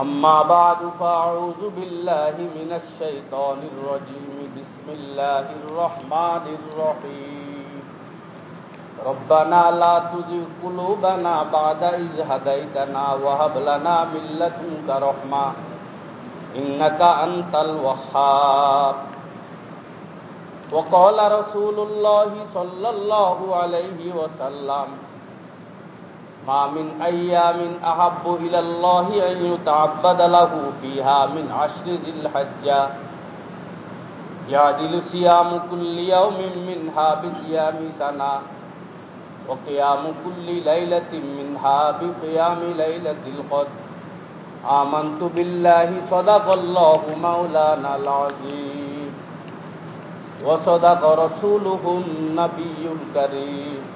أما بعد فأعوذ بالله من الشيطان الرجيم. بسم الله الرحمن الرحيم. ربنا لا تزغ قلوبنا بعد إذ هديتنا وهب لنا من لدنك رحمة إنك أنت الوهاب. وقال رسول الله صلى الله عليه وسلم ما من أيام أحب إلى الله أن يتعبد له فيها من عشر ذي الحجة. يعدل صيام كل يوم منها بصيام سنة وقيام كل ليلة منها بقيام ليلة القدر. آمنت بالله صدق الله مولانا العظيم وصدق رسوله النبي الكريم.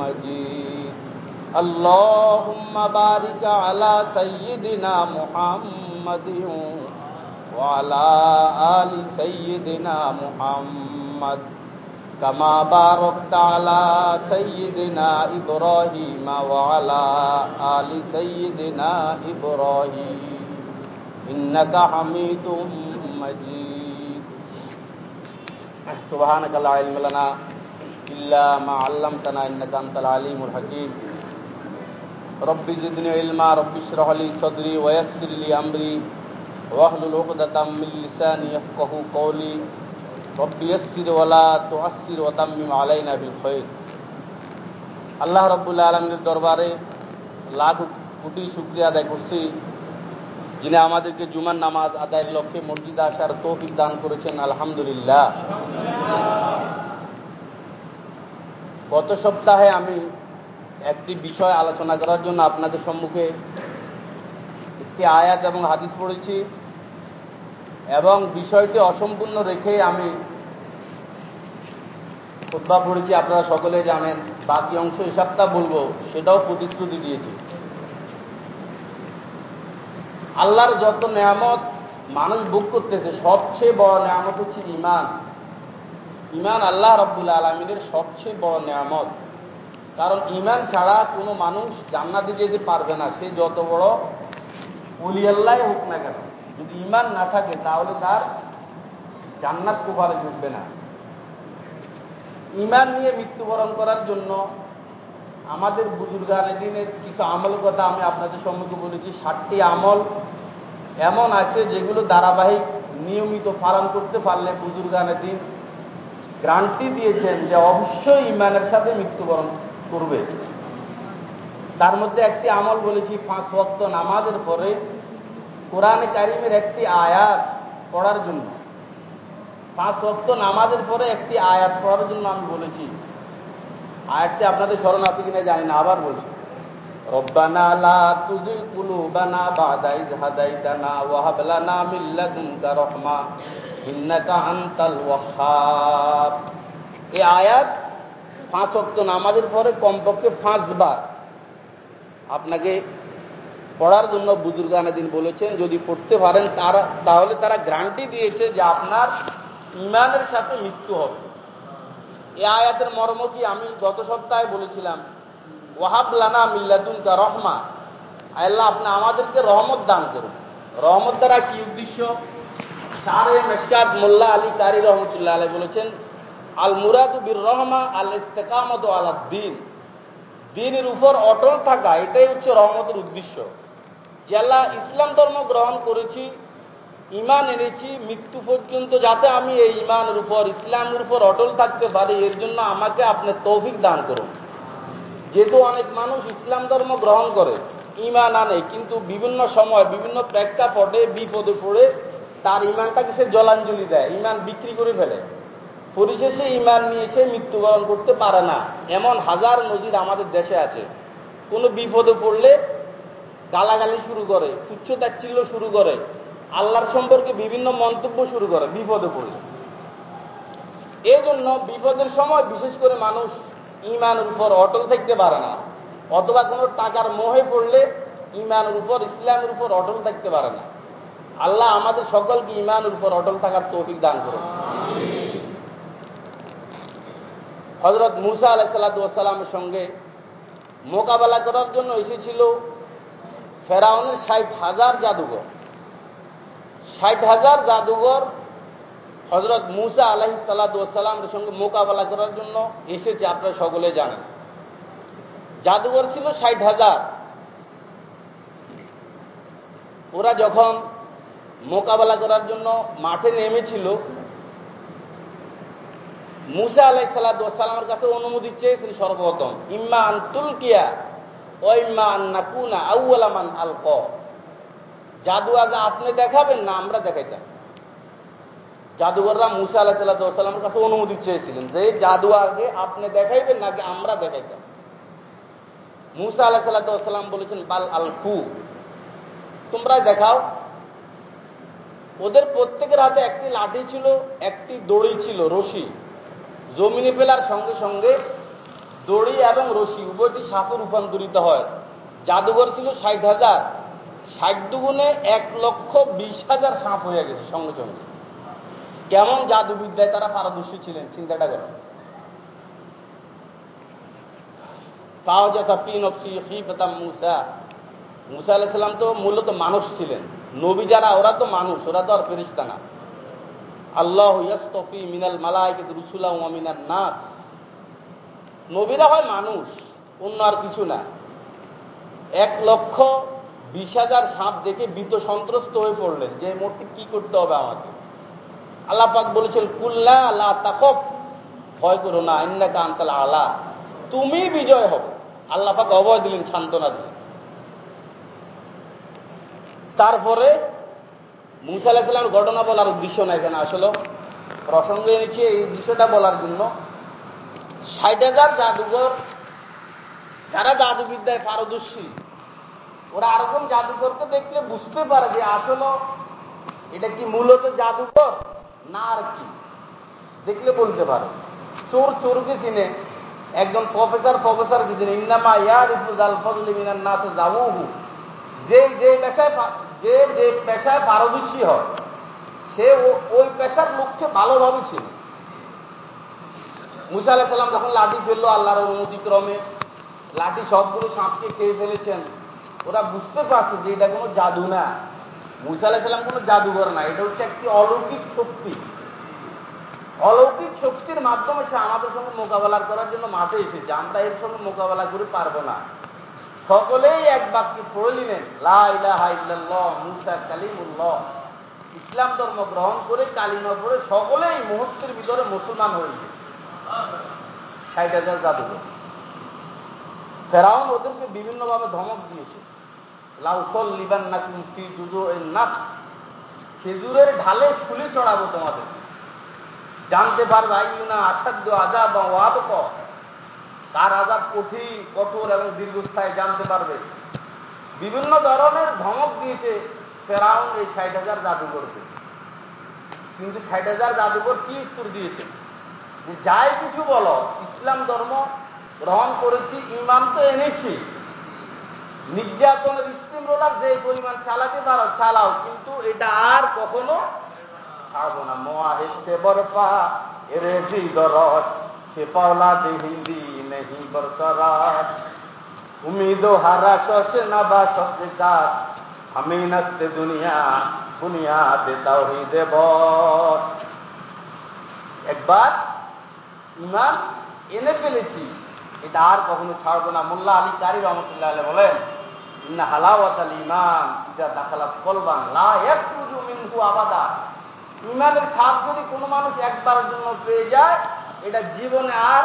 مجيد اللهم بارك على سيدنا محمد وعلى آل سيدنا محمد كما باركت على سيدنا إبراهيم وعلى آل سيدنا إبراهيم إنك حميد مجيد سبحانك لا علم لنا إلا ما علمتنا إنك أنت العليم الحكيم رب زدني علما رب اشرح لي صدري ويسر لي أمري واحلل عقدة من لساني يفقه قولي رب يسر ولا تعسر وتمم علينا بالخير আল্লাহ রব্বুল আলমের দরবারে লাখ কোটি শুক্রিয়া আদায় করছি যিনি আমাদেরকে জুমার নামাজ আদায়ের লক্ষ্যে মসজিদে আসার তৌফিক দান করেছেন আলহামদুলিল্লাহ গত সপ্তাহে আমি একটি বিষয় আলোচনা করার জন্য আপনাদের সম্মুখে একটি আয়াত এবং হাদিস পড়েছি এবং বিষয়টি অসম্পূর্ণ রেখে আমি খুদ্া পড়েছি, আপনারা সকলে জানেন। বাকি অংশ এ সপ্তাহ বলব, সেটাও প্রতিশ্রুতি দিয়েছি। আল্লাহর যত নেয়ামত মানুষ ভোগ করতেছে, সবচেয়ে বড় নেয়ামত হচ্ছে ইমান ইমান আল্লাহ রব্বুল আলমিনের সবচেয়ে বড় নেয়ামত। কারণ ইমান ছাড়া কোনো মানুষ জান্নাতে যেতে পারবে না। সে যত বড় উলি আল্লাহ হোক না কেন, যদি ইমান না থাকে তাহলে তার জান্নাত কুপারে ঢুকবে না। ইমান নিয়ে মৃত্যুবরণ করার জন্য আমাদের বুজুর্গানের দিনের কিছু আমল কথা আমি আপনাদের সম্মুখে বলেছি। ষাটটি আমল এমন আছে যেগুলো ধারাবাহিক নিয়মিত পালন করতে পারলে বুজুর্গানের দিন গ্রান্টি দিয়েছেন যে অবশ্যই ইমানের সাথে মৃত্যুবরণ করবে। তার মধ্যে একটি আমল বলেছি, পাঁচ ভক্ত নামাজের পরে কোরআনে কারিমের একটি আয়াত পড়ার জন্য। পাঁচ ওয়াক্ত নামাজের পরে একটি আয়াত পড়ার জন্য আমি বলেছি। আয়াতটি আপনাদের স্মরণ আছে কিনা জানি না, আবার বলছি। রব্বানা লাদুনকা রাহমা। আয়াত পাঁচ ওয়াক্ত নামাজের পরে কমপক্ষে পাঁচবার আপনাকে পড়ার জন্য বুজুর্গানা দিন বলেছেন, যদি পড়তে পারেন, তারা তাহলে তারা গ্রান্টি দিয়েছে যে আপনার ইমানের সাথে মৃত্যু হবে। এ আয়াতের মর্ম কি? আমি গত সপ্তাহে বলেছিলাম, ওয়াহাব লানা মিল্লাদুনকা রহমা। আল্লাহ আপনি আমাদেরকে রহমত দান করুন। রহমত দ্বারা কি উদ্দেশ্য? সারে মেশকাত মোল্লা আলী কারি রহমতুল্লাহ আলী বলেছেন, আল মুরাদু বীর রহমা আল ইস্তেকামত আলাদ দিন দিনের উপর অটল থাকা, এটাই হচ্ছে রহমতের উদ্দেশ্য। যে আল্লাহ ইসলাম ধর্ম গ্রহণ করেছি ইমান এনেছি, মৃত্যু পর্যন্ত যাতে আমি এই ইমানের উপর, ইসলামের উপর অটল থাকতে পারি, এর জন্য আমাকে আপনি তৌফিক দান করুন। যেহেতু অনেক মানুষ ইসলাম ধর্ম গ্রহণ করে ইমান আনে, কিন্তু বিভিন্ন সময় বিভিন্ন প্রেক্ষাপটে বিপদে পড়ে তার ইমানটাকে সে জলাঞ্জলি দেয়, ইমান বিক্রি করে ফেলে। পরিশেষে ইমান নিয়ে সে মৃত্যুবরণ করতে পারে না। এমন হাজার নজির আমাদের দেশে আছে। কোনো বিপদে পড়লে গালাগালি শুরু করে তুচ্ছ তাচ্ছিল্য শুরু করে, আল্লাহর সম্পর্কে বিভিন্ন মন্তব্য শুরু করে বিপদে পড়লে। এই জন্য বিপদের সময় বিশেষ করে মানুষ ইমানের উপর অটল থাকতে পারে না, অথবা কোনো টাকার মোহে পড়লে ইমানের উপর, ইসলামের উপর অটল থাকতে পারে না। আল্লাহ আমাদের সকলকে ইমানের উপর অটল থাকার তৌফিক দান করুন। হজরত মুসা আলাহিসাল্লামের সঙ্গে মোকাবেলা করার জন্য এসেছিল ফেরাউনের ষাট হাজার জাদুঘর। ষাট হাজার জাদুঘর হজরত মুসা আলাহি সাল্লামের সঙ্গে মোকাবেলা করার জন্য এসেছে, আপনারা সকলে জানেন। জাদুঘর ছিল ষাট হাজার। ওরা যখন মোকাবেলা করার জন্য মাঠে নেমেছিল। মুসা আলাই সাল্লামের কাছে অনুমতি চেয়েছেন সর্বপ্রথম, ইম্মা আন্তুল কিয়া ও ইম্মা আন্নাকুনা আউ্লামান আল ক জাদু আগে আপনি দেখাবেন না আমরা দেখাইতাম। জাদুঘররা মুসা আলাহ সাল্লাহামের কাছে অনুমতি চেয়েছিলেন যে জাদু আগে আপনি দেখাইবেন নাকি আমরা দেখাইতাম। মুসা আলাহ সাল্লাহাম বলেছেন, বাল আল ফু তোমরা দেখাও। ওদের প্রত্যেকের হাতে একটি লাঠি ছিল, একটি দড়ি ছিল, রশি। জমিনে ফেলার সঙ্গে সঙ্গে দড়ি এবং রশি উভয়টি সাপে রূপান্তরিত হয়। জাদুঘর ছিল ষাট হাজার। ষাট দুগুণে এক লক্ষ বিশ হাজার সাপ হয়ে গেছে সঙ্গে সঙ্গে। কেমন জাদুবিদ্যায় তারা পারদর্শী ছিলেন, চিন্তাটা করেন মুসা। মুসা আলাইসাল্লাম তো মূলত মানুষ ছিলেন। নবী যারা, ওরা তো মানুষ, ওরা তো আর ফেরিস্তা না। আল্লাহ ইয়াস্তফি মিনাল মালাইকে রুসুলা মিনাল নাস। নবীরা হয় মানুষ, অন্য আর কিছু না। এক লক্ষ বিশ হাজার সাপ দেখে ভীত সন্ত্রস্ত হয়ে পড়লেন, যে মোটটি কি করতে হবে আমাকে? আল্লাহ পাক বলেছেন, কুল্লা আল্লাহ তাকফ ভয় করো না ইন্না কান্তাল আলা। তুমি বিজয় হবে আল্লাহ পাক অভয় দিলেন, সান্ত্বনা দিলেন। তারপরে মুসা আলাহিসাল্লামের ঘটনা বলার উদ্দেশ্য না এখানে আসলে প্রসঙ্গে এনেছি এই দৃশ্যটা বলার জন্য ষাট হাজার জাদুঘর, যারা জাদুবিদ্যায় পারদর্শী, ওরা আরকম জাদুঘরকে দেখলে বুঝতে পারে যে আসলে এটা কি মূলত জাদুঘর না আর কি? দেখলে বলতে পারে। চোর চোরকে চিনে। একজন প্রফেসর প্রফেসরকে চিনে। ইন্নামা ইয়ার ইফুজ আল ফজলি মিনার নাথ জাবুহু যে যে পেশায় যে যে পেশায় পারদর্শী হয়, সে ওই পেশার লোককে ভালোভাবে ছিল। মুসা আলাহ সাল্লাম যখন লাঠি ফেলল আল্লাহর অনুমতি ক্রমে লাঠি সবগুলো সাপকে খেয়ে ফেলেছেন। ওরা বুঝতে পারছে যে এটা কোনো জাদু না। মুসা আলাহ সাল্লাম কোনো জাদুঘর না, এটা হচ্ছে একটি অলৌকিক শক্তি। অলৌকিক শক্তির মাধ্যমে সে আমাদের সঙ্গে মোকাবেলা করার জন্য মাঠে এসেছে। আমরা এর সঙ্গে মোকাবেলা করে পারব না। সকলেই এক বাক্যে পড়ে নিলেন। মুসা কালিমুল্লাহ। ইসলাম ধর্ম গ্রহণ করে কালিমা পড়ে সকলেই মুহূর্তের ভিতরে মুসলমান হয়ে গেছে। ষাট হাজার জাদুঘর। ফেরাউন ওদেরকে বিভিন্নভাবে ধমক দিয়েছে। লাউসল লিবান নাকি ফি জুজো নাচ খেজুরের ঢালে শুলে চড়াবো তোমাদের। জানতে পারবে আইনা আসাধ্য আজাব বা ওয়াবক তার আজাব কঠিন কঠোর এবং দীর্ঘস্থায়ী জানতে পারবে। বিভিন্ন ধরনের ধমক দিয়েছে ফেরাউন এই ষাট হাজার জাদুঘরকে। কিন্তু ষাট হাজার জাদুঘর কি উত্তর দিয়েছে? যে যাই কিছু বলো, ইসলাম ধর্ম গ্রহণ করেছি, ইমান তো এনেছি। নির্যাতনের স্টিম রোলার যে পরিমাণ চালাতে পারো, চালাও, কিন্তু এটা আর কখনো ছাড়বো না। মোয়া হেচ্ছে বরফা, এরে রস, সে পাওলা দে হিন্দি আমি নাচতে দুনিয়া দুনিয়া দে তাওহিদে বস। একবার ইমান এনে ফেলেছি, এটা আর কখনো ছাড়বো না। মোল্লা আলী কারি রহমতুল্লাহ বলেন, ইন্না হালাওয়াত আল ইমান লা মিনহু আবাদা। ইমানের যদি কোনো মানুষ একবার জন্য পেয়ে যায়, এটা জীবনে আর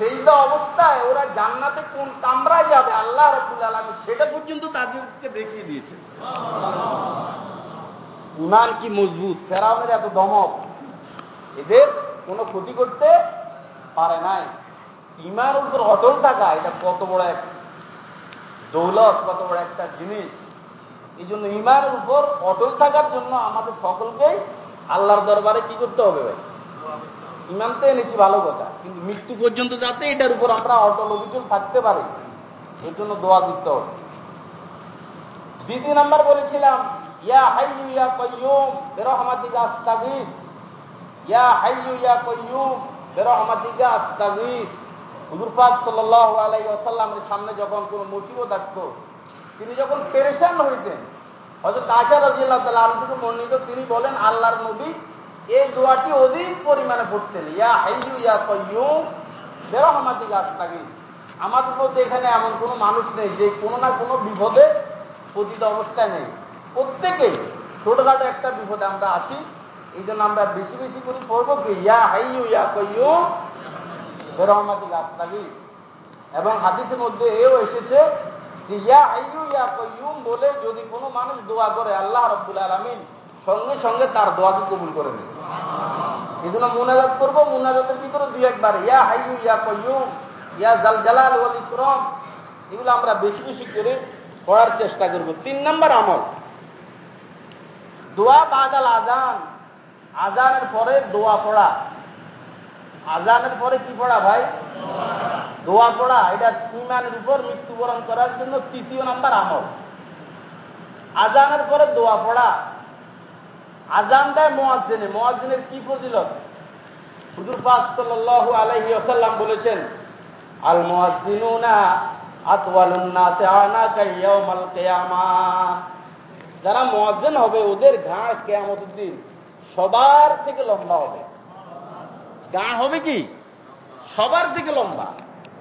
সেইদা অবস্থায় ওরা জান্নাতে কোন কামরায় যাবে? আল্লাহ রবুল আলমী সেটা পর্যন্ত তাদেরকে দেখিয়ে দিয়েছে। ইমান কি মজবুত? ফেরাউনের এত দমক। এদের কোনো ক্ষতি করতে পারে নাই। ইমান উপর অটল থাকা, এটা কত বড় এক দৌলত, কত বড় একটা জিনিস। এই জন্য ইমানের উপর অটল থাকার জন্য আমাদের সকলকেই আল্লাহর দরবারে কি করতে হবে ভাই? ইমান তো এনেছি ভালো কথা, কিন্তু মৃত্যু পর্যন্ত যাতে এটার উপর আমরা অটল অভিযোগ থাকতে পারি, এর জন্য দোয়া দিতে হবে। দ্বিতীয় নাম্বার বলেছিলাম, ইয়া হাইয়ু ইয়া কয়ুম বেরহমাতিকা আস্তাগিস, ইয়া হাইয়ু ইয়া কয়ুম বেরহমাতিকা আস্তাগিস। হুজুর পাক সাল্লাল্লাহু আলাইহি ওয়াসাল্লামের সামনে যখন কোনো মুসিবত আসতো, তিনি যখন পেরেশান হইতেন, হযরত আয়েশা রাদিয়াল্লাহু তাআলা আনহা থেকে বর্ণিত, তিনি বলেন, আল্লাহর নবী এই দোয়াটি অধিক পরিমাণে পড়তেন ইয়া হাইয়ু ইয়া কয়ুম গাছ আস্তাগিস আমাদের মধ্যে এখানে এমন কোনো মানুষ নেই যে কোনো না কোনো বিপদে পতিত অবস্থায় নেই। প্রত্যেকেই ছোটখাটো একটা বিপদে আমরা আছি। এই জন্য আমরা বেশি বেশি করে পড়ব কি? ইয়া হাইয়ু ইয়া কয়ুম গাছ আস্তাগিস এবং হাদিসের মধ্যে এও এসেছে যে ইয়া হাইয়ু ইয়া কয়ুম বলে যদি কোনো মানুষ দোয়া করে, আল্লাহ রব্বুল আলমিন সঙ্গে সঙ্গে তার দোয়াকে কবুল করে নেবে জন্য মুনাজাত করব, মুনাজাতের ভিতরে দুই একবার, ইয়া হাইয়ু, ইয়া কয়ুম ইয়া জাল জালাল ওয়াল ইকরম, এগুলো আমরা বেশি বেশি করে পড়ার চেষ্টা করব। তিন নম্বর আমল। দোয়া বাদাল আজান আজানের পরে দোয়া পড়া। আজানের পরে কি পড়া ভাই? দোয়া পড়া। এটা ইমানের উপর মৃত্যুবরণ করার জন্য তৃতীয় নাম্বার আমল। আজানের পরে দোয়া পড়া। আজান দেয় মোয়াজ্জেনে। মোয়াজ্জেনের কি ফজিলত? হুজুর পাক সাল্লাল্লাহু আলাইহি ওয়াসাল্লাম বলেছেন আল মুয়াজ্জিনুনা আতওয়ালুন নাসি আনাকা ইয়াউমাল কিয়ামা। যারা মুয়াজ্জিন হবে, ওদের ঘাড় কিয়ামতের দিন সবার থেকে লম্বা হবে। গা হবে কি? সবার থেকে লম্বা।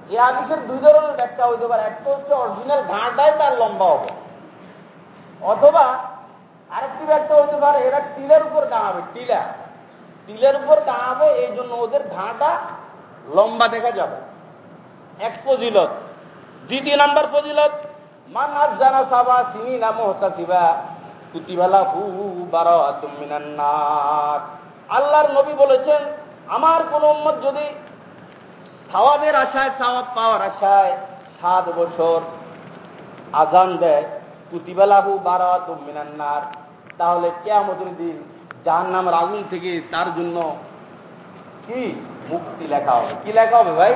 এই হাদিসের দুই ধরনের ব্যাখ্যা হইতে পারে। একটা হচ্ছে অরিজিনাল ঘাড়টাই তার লম্বা হবে। অথবা আরেকটি ব্যাখ্যা হইতে পারে, এরা টিলের উপর দাঁড়াবে, টিলা। টিলের উপর দাঁড়াবে, এই জন্য ওদের ঘাটা লম্বা দেখা যাবে। এক ফজিলত। দ্বিতীয় নাম্বার ফজিলত, মান জানা সাবা সিনি না মোহতাসিবা, কুতিবালা হু বারো আতুমিনান্নার আল্লাহর নবী বলেছেন, আমার কোন উম্মত যদি সাওয়াবের আশায়, সাওয়াব পাওয়ার আশায় সাত বছর আজান দেয় কুতিবালাহু বারাত মিনান্নার তাহলে কেয়ামতের দিন যার নাম আগুন থেকে তার জন্য কি মুক্তি লেখা হবে? কি লেখা হবে ভাই?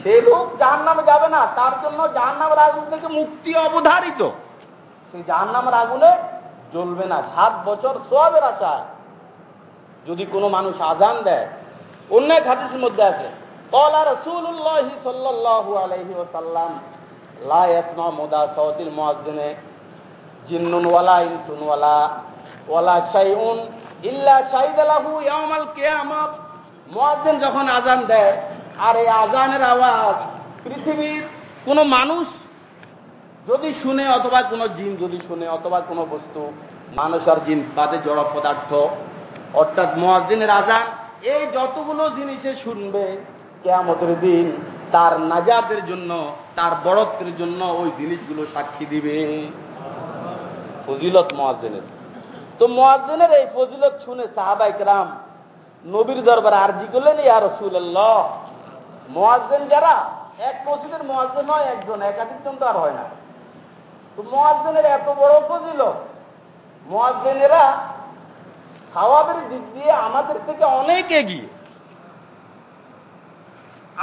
সে লোক যার নামে যাবে না, তার জন্য যার নামের আগুন থেকে মুক্তি অবধারিত। সেই যার নামের আগুনে জ্বলবে না, সাত বছর সোয়াবের আশা যদি কোনো মানুষ আজান দেয় অন্য হাদিসের মধ্যে আছে কলা রসুল্লাহ সাল্লাহ আলহি ওসাল্লাম মুদা সাউতিল মুয়াজ্জিনে জিন্নুন ওয়ালা ওয়ালা ওয়ালা ইল্লা শাহিদা লাহু ইয়াউমাল কিয়ামাহ মোয়াজ্জেন যখন আজান দেয়, আর এই আজানের আওয়াজ, পৃথিবীর কোনো মানুষ যদি শুনে অথবা কোনো জিন যদি শুনে অথবা কোনো বস্তু, মানুষ আর জিন বাদে জড় পদার্থ। অর্থাৎ মোয়াজ্জিনের আজান এই যতগুলো জিনিসে শুনবে, কেয়ামতের দিন তার নাজাদের জন্য, তার বড়ত্বের জন্য ওই জিনিসগুলো সাক্ষী দিবে। ফজিলত মোয়াজ্জেনের। তো মোয়াজ্জেনের এই ফজিলত শুনে সাহাবাইক রাম নবীর দরবারে আরজি করলেন, ইয়া রসুল্লাহ মোয়াজ্জেন যারা, এক মসজিদের মোয়াজ্জেন হয় একজন একাধিকজন তো আর হয় না। তো মোয়াজ্জেনের এত বড় ফজিলত, মোয়াজ্জেনেরা সাওয়াবের দিক দিয়ে আমাদের থেকে অনেক এগিয়ে।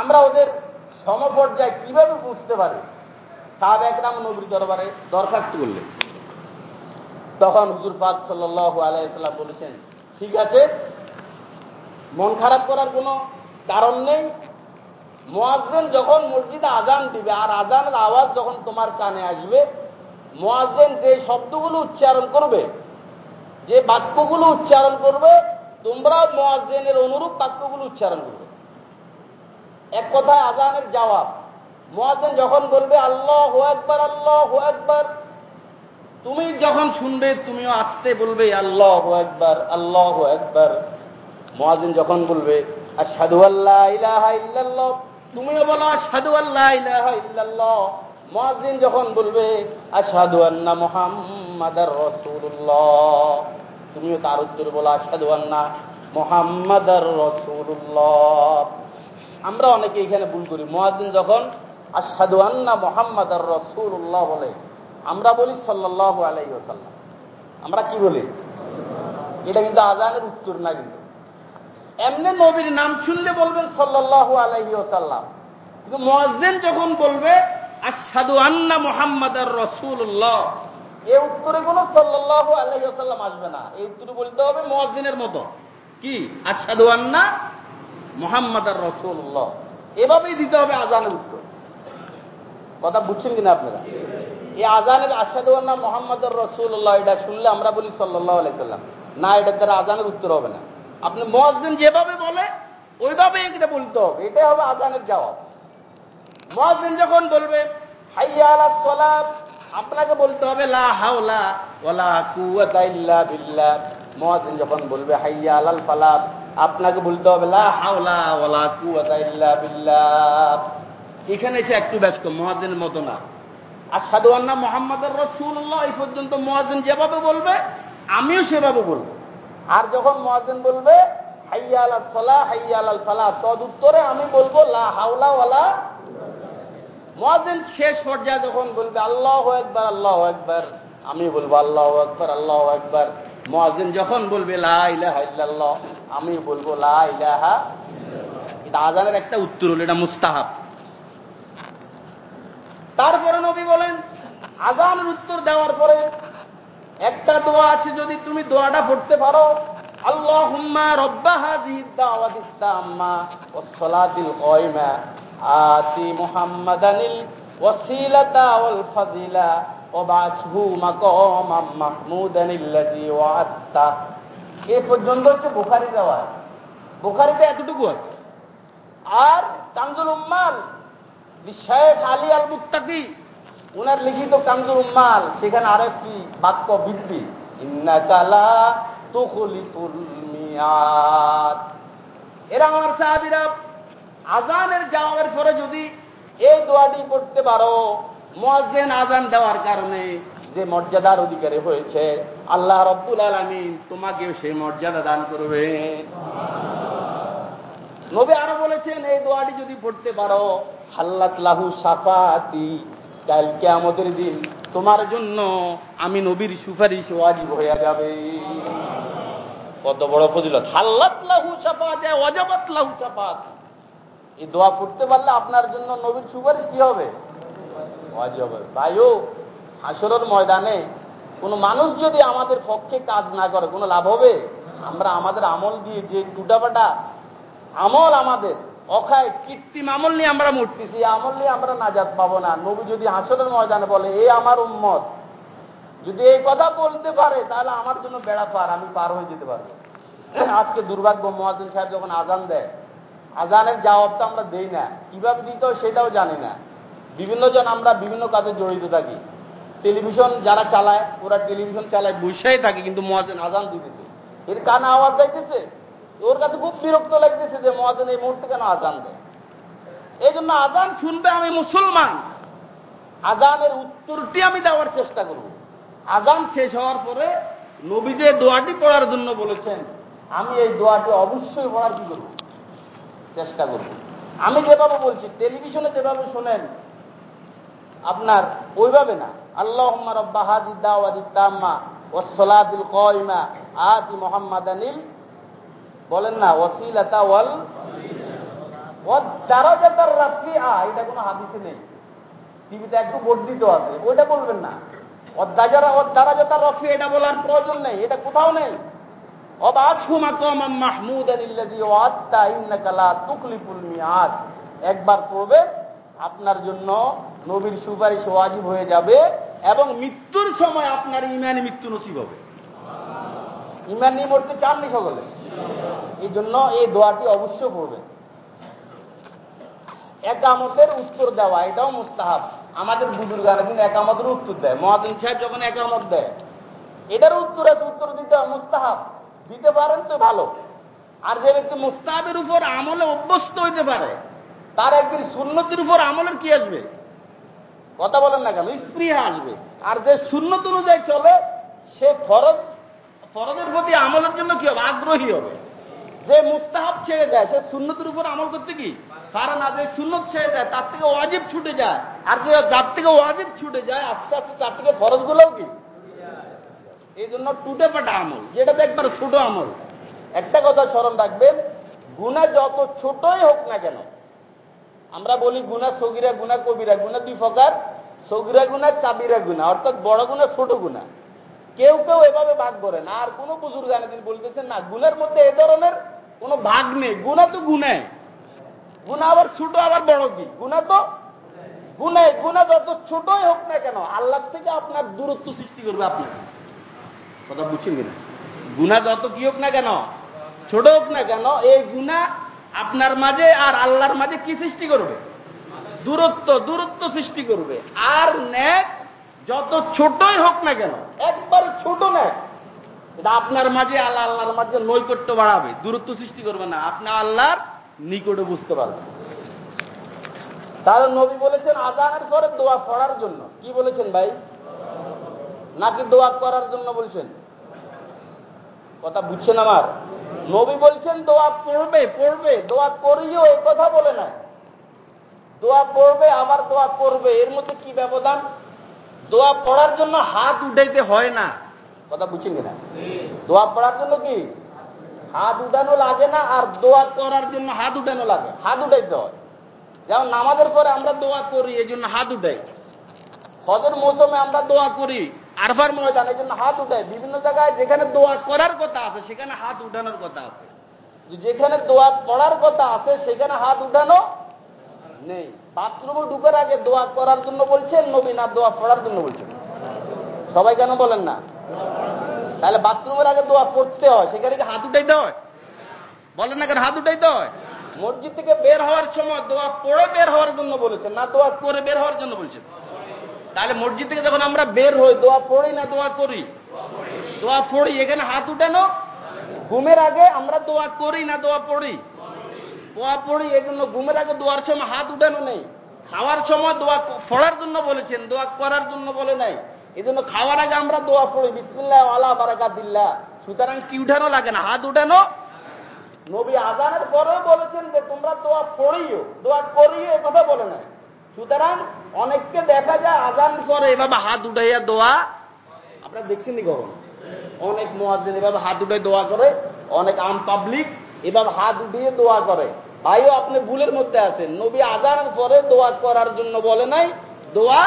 আমরা ওদের সমপর্যায় কীভাবে বুঝতে পারি? সাহাব একরাম নবীর দরবারে দরখাস্ত করলেন। তখন হুজুর পাক সাল্লাহ আলাইসাল্লাম বলেছেন, ঠিক আছে, মন খারাপ করার কোনো কারণ নেই। মোয়াজ্জেন যখন মসজিদে আজান দিবে আর আজানের আওয়াজ যখন তোমার কানে আসবে, মোয়াজ্জেন যে শব্দগুলো উচ্চারণ করবে, যে বাক্যগুলো উচ্চারণ করবে, তোমরা মোয়াজ্জেনের অনুরূপ বাক্যগুলো উচ্চারণ করবে। এক কথায় আজানের জবাব, মোয়াজ্জেন যখন বলবে, আল্লাহ হো একবার আল্লাহ হো একবার তুমি যখন শুনবে, তুমিও আসতে বলবে, আল্লাহ একবার আল্লাহ একবার মোয়াজিন যখন বলবে আর সাধু আল্লাহ তুমিও বলো সাধু আল্লাহ মোয়াজিন যখন বলবে আসাদু আন্না মোহাম্মদার রসুল্লাহ তুমিও তার উত্তর বলো আসাদু আন্না মোহাম্মদার রসুল্লাহ আমরা অনেকে এখানে ভুল করি। মোয়াজিন যখন আসাদু আন্না মোহাম্মদার রসুল্লাহ বলে আমরা বলি সাল্লাহ আলাই ওসাল্লাম আমরা কি বলি? এটা কিন্তু আজানের উত্তর না কিন্তু। এমনি নবীর নাম শুনলে বলবেন সাল্লাহ আলাইহি ওসাল্লাম কিন্তু মোয়াজ্জেন যখন বলবে আসাদু আন্না মোহাম্মদ রসুল্লাহ এ উত্তরে কোনো সাল্লাহ আলাইহি ওসাল্লাম আসবে না। এই উত্তরে বলতে হবে মোয়াজ্জিনের মতো। কি? আর আসাদু আন্না মোহাম্মদ রসুল্লাহ এভাবেই দিতে হবে আজানের উত্তর। কথা বুঝছেন কিনা আপনারা? এই আজানের আসাদু আন্না মোহাম্মদ রসুল্লাহ এটা শুনলে আমরা বলি সাল্লাহ আলাইসাল্লাম না এটার দ্বারা আজানের উত্তর হবে না। আপনি মহাজদিন যেভাবে বলে ওইভাবে এটা বলতে হবে। এটাই হবে আজানের জবাব। মহাজদিন যখন বলবে আপনাকে বলতে হবে, লা মহাজদিন যখন বলবে, হাইয়া আলাল ফালাব আপনাকে বলতে হবে এখানে এসে একটু ব্যস্ত মহাজদিনের মতো না। আর সাধু আন্না মোহাম্মদের রসুল্লাহ এই পর্যন্ত মহাজদিন যেভাবে বলবে, আমিও সেভাবে বলব। আর যখন মহাজেন বলবে, হাইয়া আল ফলা হাইয়া আল ফালা তদ উত্তরে আমি বলব, লা হাওলা ওয়ালা মহাজেন শেষ পর্যায়ে যখন বলবে, আল্লাহ একবার আল্লাহ একবার আমি বলব, আল্লাহ একবার আল্লাহ একবার মহাজেন যখন বলবে, লা ইলাহা ইল্লাল্লাহ, আমি বলব, লা ইলাহা এটা আজানের একটা উত্তর হলো, এটা মুস্তাহাব। তারপরে নবী বলেন, আজানের উত্তর দেওয়ার পরে একটা দোয়া আছে, যদি তুমি দোয়াটা পড়তে পারো আল্লাহ হুম্মা রব্বা ওয়াআত্তা এই পর্যন্ত হচ্ছে বুখারী দেওয়া বুখারীতে এতটুকু আছে। আর কামজুল উম্মাল শেখ আলী আল মুক্তাকি উনার লিখিত কামজুল উম্মাল সেখানে আরও একটি বাক্য বৃদ্ধি ইন্নাকালা তুখলিফুল মিয়াদ। এরা আমার সাহাবিরা আজানের যাওয়ার পরে যদি এই দোয়াটি করতে পারো মজেন আজান দেওয়ার কারণে যে মর্যাদার অধিকারী হয়েছে আল্লাহ রব্বুল আলমিন তোমাকেও সেই মর্যাদা দান করবে। নবী আরও বলেছেন এই দোয়াটি যদি পড়তে পারো হাল্লাত লাহু সাফাতি। কালকে আমাদের দিন তোমার জন্য আমি নবীর সুপারিশ ওয়াজিব হয়ে যাবে। কত বড় ফজিলত। হাল্লাত লাহু সাফাত, ওয়াজাবাত লাহু সাফাত। এই দোয়া পড়তে পারলে আপনার জন্য নবীর সুপারিশ কি হবে? ওয়াজিব হবে। ভাইও হাসরের ময়দানে কোনো মানুষ যদি আমাদের পক্ষে কাজ না করে, কোনো লাভ হবে? আমরা আমাদের আমল দিয়ে যে টুটাপাটা আমল আমাদের অখায় কৃত্রিম আমল নিয়ে আমরা মরতেছি এই আমল নিয়ে আমরা নাজাত পাবো না। নবী যদি হাসরের ময়দানে বলে এই আমার উম্মত, যদি এই কথা বলতে পারে, তাহলে আমার জন্য বেড়া পার, আমি পার হয়ে যেতে পারব। আজকে দুর্ভাগ্য, মহাজিন সাহেব যখন আজান দেয়, আজানের জবাবটা আমরা দেই না। কীভাবে দিতে সেটাও জানি না। বিভিন্ন জন আমরা বিভিন্ন কাজে জড়িত থাকি। টেলিভিশন যারা চালায়, ওরা টেলিভিশন চালায় বসেই থাকে, কিন্তু মহাজেন আজান দিতেছে। এর কানে আওয়াজ যাইতেছে। ওর কাছে খুব বিরক্ত লাগতেছে যে মহাজেন এই মুহূর্তে কেন আজান দেয়? এই জন্য আজান শুনবে আমি মুসলমান। আজানের উত্তরটি আমি দেওয়ার চেষ্টা করব। আজান শেষ হওয়ার পরে নবী যে দোয়াটি পড়ার জন্য বলেছেন, আমি এই দোয়াটি অবশ্যই পড়ার কি করব? চেষ্টা করব। আমি যেভাবে বলছি, টেলিভিশনে যেভাবে শোনেন, আপনার ওইভাবে না। আল্লাহ রব্বা দাওয়াদি তাম্মা ওসলাদিল কয়মা আদি মোহাম্মদ আনিল বলেন না ওয়াল দারাজাতার রাফিআ, এটা কোনো হাদিসে নেই। টিভিতে একটু বর্ধিত আছে, ওইটা বলবেন না। রফি এটা বলার প্রয়োজন নেই, এটা কোথাও নেই। একবার পড়বে, আপনার জন্য নবীর সুপারিশ ওয়াজিব হয়ে যাবে এবং মৃত্যুর সময় আপনার ইমানে মৃত্যু নসিব হবে। ইমান নিয়ে মরতে চাননি সকলে? এই জন্য এই দোয়াটি অবশ্য পড়বে। একামতের উত্তর দেওয়া, এটাও মুস্তাহাব। আমাদের বুজুর্গারা কিন্তু একামতের উত্তর দেয়। মহাদিন সাহেব যখন একামত দেয়, এটার উত্তর আছে, উত্তর দিতে হয়, মুস্তাহাব। দিতে পারেন তো ভালো। আর যে ব্যক্তি মুস্তাহাবের উপর আমলে অভ্যস্ত হইতে পারে, তার একদিন সুন্নতির উপর আমলের কি আসবে? কথা বলেন না কেন, স্পৃহা আসবে। আর যে সুন্নত অনুযায়ী চলে, সে ফরজ, ফরজের প্রতি আমলের জন্য কি হবে? আগ্রহী হবে। যে মুস্তাহাব ছেড়ে দেয়, সে সুন্নতের উপর আমল করতে কি? পারে না যে সুন্নত ছেড়ে দেয়, তার থেকে ওয়াজিব ছুটে যায়। আর যে যার থেকে ওয়াজিব ছুটে যায়, আস্তে আস্তে তার থেকে ফরজগুলোও কি? এই জন্য টুটে পাটা আমল যেটা একবার ছোট আমল। একটা কথা স্মরণ রাখবেন, গুণা যত ছোটই হোক না কেন, আমরা বলি গুণা সগিরা, গুণা কবিরা, গুণা দুই প্রকার, সগিরা গুণা কাবিরা গুণা, অর্থাৎ বড় গুণা, ছোট গুণা। কেউ কেউ এভাবে ভাগ করেন, আর কোন বুজুর্গ তিনি বলতেছেন, না, গুণের মধ্যে এ ধরনের কোনো ভাগ নেই। গুণা তো গুণায় গুণা আবার ছোট, আবার বড় কি? গুণা তো গুণায় গুণা যত ছোটই হোক না কেন আল্লাহ থেকে আপনার দূরত্ব সৃষ্টি করবে আপনার কথা বুঝছেন কিনা? গুণা যত কি হোক না কেন, ছোট হোক না কেন, এই গুণা আপনার মাঝে আর আল্লাহর মাঝে কি সৃষ্টি করবে? দূরত্ব দূরত্ব সৃষ্টি করবে। আর ন্যাক যত ছোটই হোক না কেন, একবার ছোট ন্যাক এটা আপনার মাঝে আল্লাহ আল্লাহর মাঝে নৈকট্য বাড়াবে, দূরত্ব সৃষ্টি করবে না। আপনি আল্লাহর নিকটে বুঝতে পারবেন। তাহলে নবী বলেছেন, আজানের পরে দোয়া পড়ার জন্য। কি বলেছেন ভাই? নাকি দোয়া করার জন্য বলছেন? কথা বুঝছেন আমার? নবী বলছেন, দোয়া পড়বে পড়বে। দোয়া করিও এই কথা বলে না দোয়া পড়বে, আবার দোয়া করবে। এর মধ্যে কি ব্যবধান? দোয়া পড়ার জন্য হাত উঠাইতে হয় না। কথা বুঝছেন কিনা? দোয়া পড়ার জন্য কি? হাত উঠানো লাগে না আর দোয়া করার জন্য হাত উঠানো লাগে? হাত উঠাইতে হয়। যেমন নামাজের পরে আমরা দোয়া করি, এই জন্য হাত উঠাই। হজর মৌসুমে আমরা দোয়া করি, আরফার ময়দান এই জন্য হাত উঠাই। বিভিন্ন জায়গায় যেখানে দোয়া করার কথা আছে, সেখানে হাত উঠানোর কথা আছে। যেখানে দোয়া পড়ার কথা আছে, সেখানে হাত উঠানো নেই। বাথরুমে ঢুকার আগে দোয়া করার জন্য বলছেন নবীন আর দোয়া পড়ার জন্য বলছেন? সবাই কেন বলেন না? তাহলে বাথরুমের আগে দোয়া পড়তে হয়, সেখানে কি হাত উঠাইতে হয়? বলেন না কেন, হাত উঠাইতে হয়? মসজিদ থেকে বের হওয়ার সময় দোয়া পড়ে বের হওয়ার জন্য বলেছেন, না দোয়া করে বের হওয়ার জন্য বলছেন। তাহলে মসজিদ থেকে যখন আমরা বের হই, দোয়া পড়ি না দোয়া করি? দোয়া পড়ি, এখানে হাত উঠানো? ঘুমের আগে আমরা দোয়া করি না দোয়া পড়ি? দোয়া পড়ি, এই জন্য ঘুমের আগে দোয়ার সময় হাত উঠানো নেই। খাওয়ার সময় দোয়া পড়ার জন্য বলেছেন, দোয়া করার জন্য বলে নাই। এই জন্য খাওয়ার আগে আমরা দোয়া পড়ি, বিসমিল্লাহ আলা বারাকাতিল্লাহ। সুতরাং কি উঠানো লাগে না? হাত উঠানো? নবী আজানের পরেও বলেছেন যে, তোমরা দোয়া পড়িও, দোয়া করিও, এ কথা বলে নাই। সুতরাং অনেককে দেখা যায় আজান পরে এভাবে হাত উঠাইয়া দোয়া আপনারা দেখছেন নি কখন? অনেক মোয়াজ্জিন এভাবে হাত উঠে দোয়া করে, অনেক আম পাবলিক এভাবে হাত উঠিয়ে দোয়া করে। ভাইও আপনি ভুলের মধ্যে আছেন। নবী আজানের পরে দোয়া করার জন্য বলে নাই, দোয়া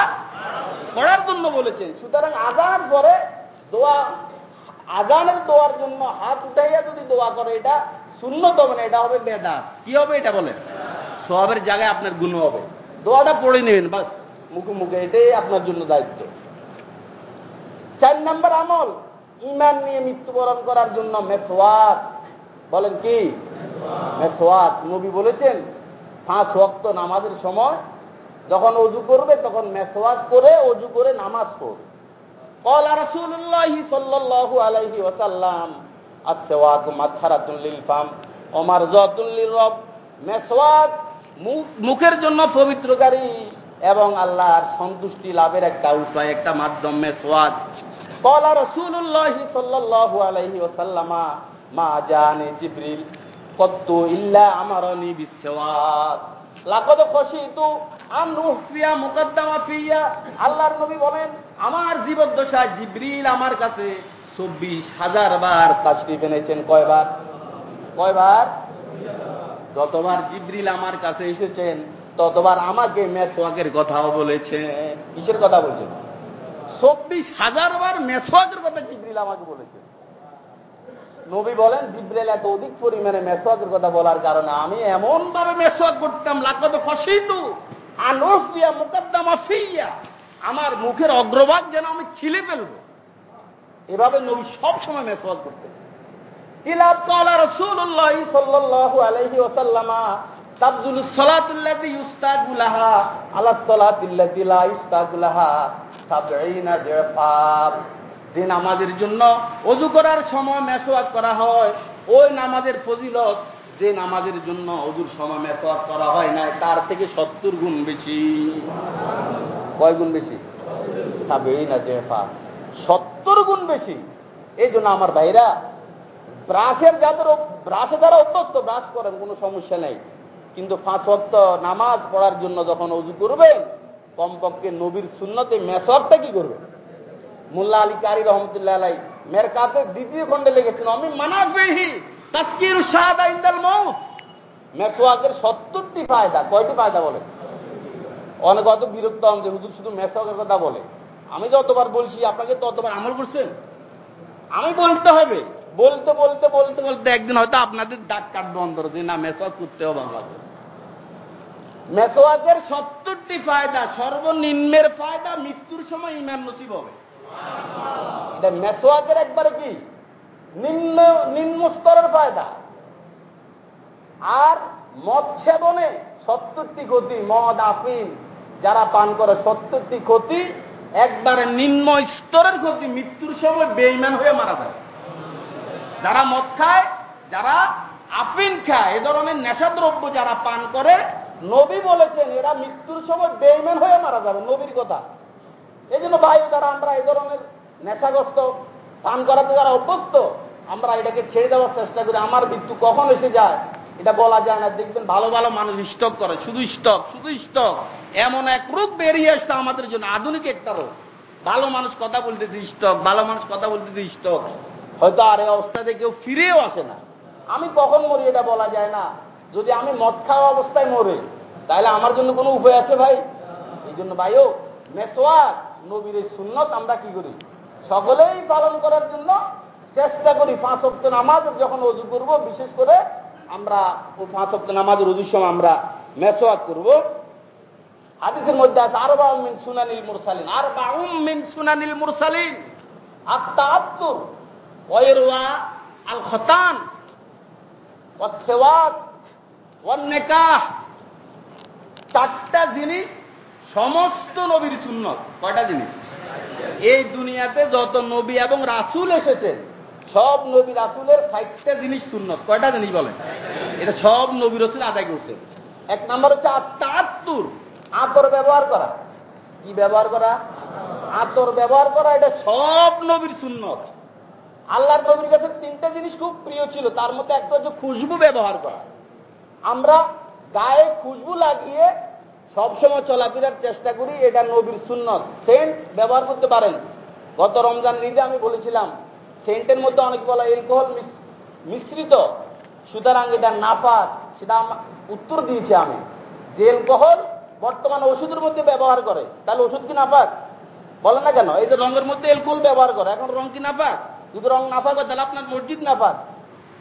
পড়ার জন্য বলেছেন সুতরাং আজানের পরে দোয়া আজানের দোয়ার জন্য হাত উঠাইয়া যদি দোয়া করে এটা শূন্য হবে না এটা হবে বেদা কি হবে এটা বলেন? সবের জায়গায় আপনার গুণ হবে। দোয়াটা পড়ে নেবেন বাস। মুখে মুখে এটাই আপনার জন্য দায়িত্ব। চার নম্বর আমল ইমান নিয়ে মৃত্যুবরণ করার জন্য মেসওয়াক। বলেন কি? মেসোয়াক নবী বলেছেন পাঁচ ওয়াক্ত নামাজের সময় যখন অজু করবে, তখন মেসওয়াজ করে অজু করে নামাজ পড়বে। কল মুখের জন্য পবিত্রকারী এবং আল্লাহর সন্তুষ্টি লাভের একটা উপায়, একটা মাধ্যম মেসওয়াজ কল রাসূলুল্লাহ সাল্লু আলাইহি ওসাল্লামা মা জানে জিবরিল কত ইল্লা আমারনি বিসওয়াক খসি তু আল্লাহর নবী বলেন, আমার জীবদ্দশায় জিব্রিল আমার কাছে চব্বিশ হাজার বার তাশরিফ এনেছেন কয়বার? কয়বার? যতবার জিব্রিল আমার কাছে এসেছেন, ততবার আমাকে মেসওয়াকের কথাও বলেছেন। কিসের কথা বলছেন? চব্বিশ হাজার বার মেসওয়াকের কথা জিব্রিল আমাকে বলেছেন। নবী বলেন, জিব্রেল এত অধিক পরিমাণে মেসওয়াকের কথা বলার কারণে আমি এমন ভাবে মেসওয়াক করতাম, লাকাদ ফসিতু আনফিয়া মুকদ্দামা ফিয়া আমার মুখের অগ্রভাগ যেন আমি ছিলে ফেলব। এভাবে নবী সব সময় মেসওয়াক করতেন। কালা রাসূলুল্লাহ সাল্লাল্লাহু আলাইহি ওয়াসাল্লামা তাবদুল সালাতুল্লাতি ইউস্তাগু লাহা, আলা সালাতিল্লাতি লা ইউস্তাগু লাহা সাবঈনা যে নামাজের জন্য অজু করার সময় মেসোয়াক করা হয়, ওই নামাজের ফজিলত যে নামাজের জন্য অজুর সময় মেসোয়াক করা হয় না তার থেকে সত্তর গুণ বেশি। কয় গুণ বেশি? সাবেইনা জেফা সত্তর গুণ বেশি। এই জন্য আমার ভাইরা, ব্রাশের যাদের ব্রাশে যারা অভ্যস্ত, ব্রাশ করেন, কোনো সমস্যা নেই। কিন্তু পাঁচ ওয়াক্ত নামাজ পড়ার জন্য যখন অজু করবেন, কমপক্ষে নবীর শূন্যতে মেসওয়াকটা কি করবেন? মোল্লা আলী কারি রহমতুল্লাহ আলাই মের কাতে দ্বিতীয় খণ্ডে লেগেছেন আমি মানাস বেহি তাস্কির শাহাদা ইন্দাল মৌত মেসোয়াকের সত্তরটি ফায়দা। কয়টি ফায়দা বলে? অনেক অত বিরক্ত হন যে হুজুর শুধু মেসোয়াকের কথা বলে। আমি যতবার বলছি, আপনাকে ততবার আমল করছেন? আমি বলতে হবে। বলতে বলতে বলতে বলতে একদিন হয়তো আপনাদের দাগ কাটবে অন্তর যে না, মেসোয়াক করতে হবে আমাকে। মেসোয়াকের সত্তরটি ফায়দা, সর্বনিম্নের ফায়দা মৃত্যুর সময় ইমান নসিব হবে। এটা মেসোয়াকের একবারে কি? নিম্ন নিম্ন স্তরের ফায়দা। আর মদ সেবনে সত্তরটি ক্ষতি, মদ আফিম যারা পান করে সত্তরটি ক্ষতি, একবারে নিম্ন স্তরের ক্ষতি, মৃত্যুর সময় বেইমান হয়ে মারা যায়। যারা মদ খায়, যারা আফিন খায়, এ ধরনের নেশাদ্রব্য যারা পান করে, নবী বলেছেন, এরা মৃত্যুর সময় বেইমান হয়ে মারা যাবে, নবীর কথা। এই জন্য ভাই, যারা আমরা এ ধরনের নেশাগ্রস্ত, পান করাতে যারা অভ্যস্ত আমরা এটাকে ছেড়ে দেওয়ার চেষ্টা করি। আমার মৃত্যু কখন এসে যায়, এটা বলা যায় না। দেখবেন ভালো ভালো মানুষ স্টক করে, শুধু স্টক শুধু স্টক। এমন এক রূপ বেরিয়ে আসছে আমাদের জন্য, আধুনিক একটা রোগ ভালো মানুষ কথা বলতেছে স্টক, ভালো মানুষ কথা বলতেছে স্টক। হয়তো আর এই অবস্থাতে কেউ ফিরেও আসে না। আমি কখন মরি এটা বলা যায় না। যদি আমি মদ খাওয়া অবস্থায় মরে, তাহলে আমার জন্য কোনো উপায় আছে ভাই? এই জন্য ভাইও, মেসোয়াক, নবীর সুন্নত আমরা কি করি? সকলেই পালন করার জন্য চেষ্টা করি পাঁচ অক্ট নামাজ যখন অজু করব, বিশেষ করে আমরা পাঁচ অক্ট নামাজের অজুর সময় আমরা মেসোয়াক করব। হাদিসের মধ্যে আছে আর মিন সুনানিল মুরসালিন। আর মিন সুনানিল মুরসালিন। আত্মা আত্মুর ওয়েরওয়া আল খতান চারটা জিনিস সমস্ত নবীর সুন্নত। কয়টা জিনিস? এই দুনিয়াতে যত নবী এবং রাসুল এসেছেন সব নবী রাসুলের ষাটটা জিনিস সুন্নত। কয়টা জিনিস বলেন? এটা সব নবী রসুল আদায় করছে। এক নম্বর হচ্ছে আত্মাত্তুর, আতর ব্যবহার করা। কি ব্যবহার করা? আতর ব্যবহার করা, এটা সব নবীর সুন্নত। আল্লাহর নবীর কাছে তিনটা জিনিস খুব প্রিয় ছিল, তার মধ্যে একটা হচ্ছে খুশবু ব্যবহার করা। আমরা গায়ে খুশবু লাগিয়ে সবসময় চলাফেরার চেষ্টা করি, এটা নবীর সুন্নত। সেন্ট ব্যবহার করতে পারেন। গত রমজান ঈদে আমি বলেছিলাম সেন্টের মধ্যে অনেক বলা এলকোহল মিশ্রিত। সুতরাং এটা নাফাক। সেটা উত্তর দিয়েছি আমি। যে এলকোহল বর্তমান ওষুধের মধ্যে ব্যবহার করে, তাহলে ওষুধ কি নাপাক বলে না কেন? এই যে রঙের মধ্যে এলকোহল ব্যবহার করে, এখন রং কি নাপাক যদি রং নাপাক হয়, তাহলে আপনার মসজিদ নাপাক